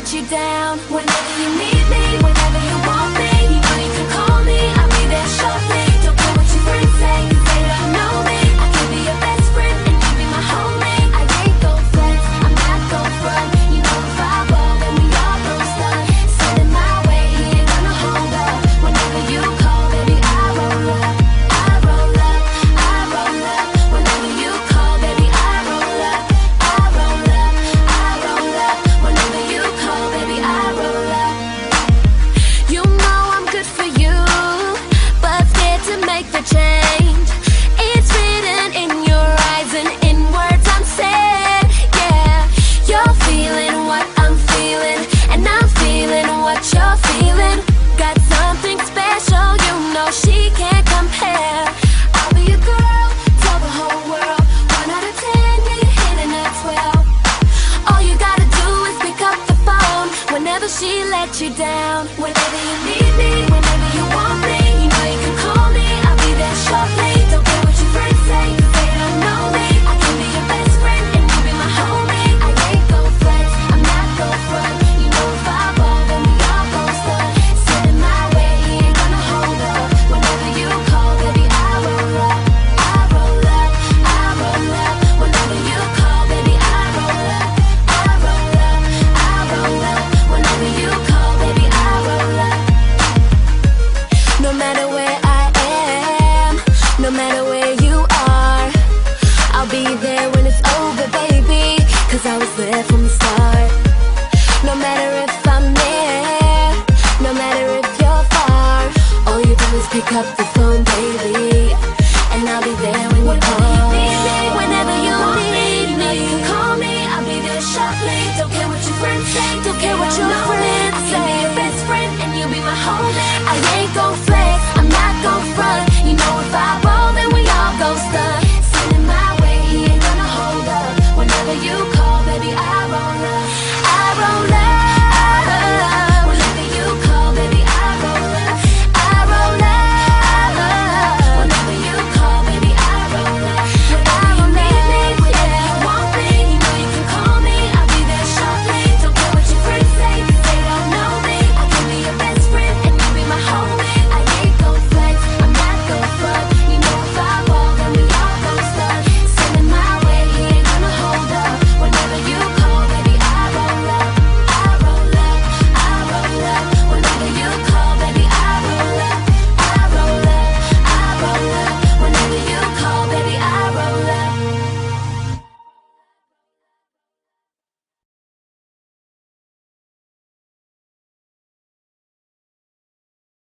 let you down whenever you need me, whenever you want. she let you down. Whenever you need me, whenever No matter if I'm near No matter if you're far All you do is pick up the phone, baby. And I'll be there when you call. Whenever you need me, you call me I'll be there shortly, don't care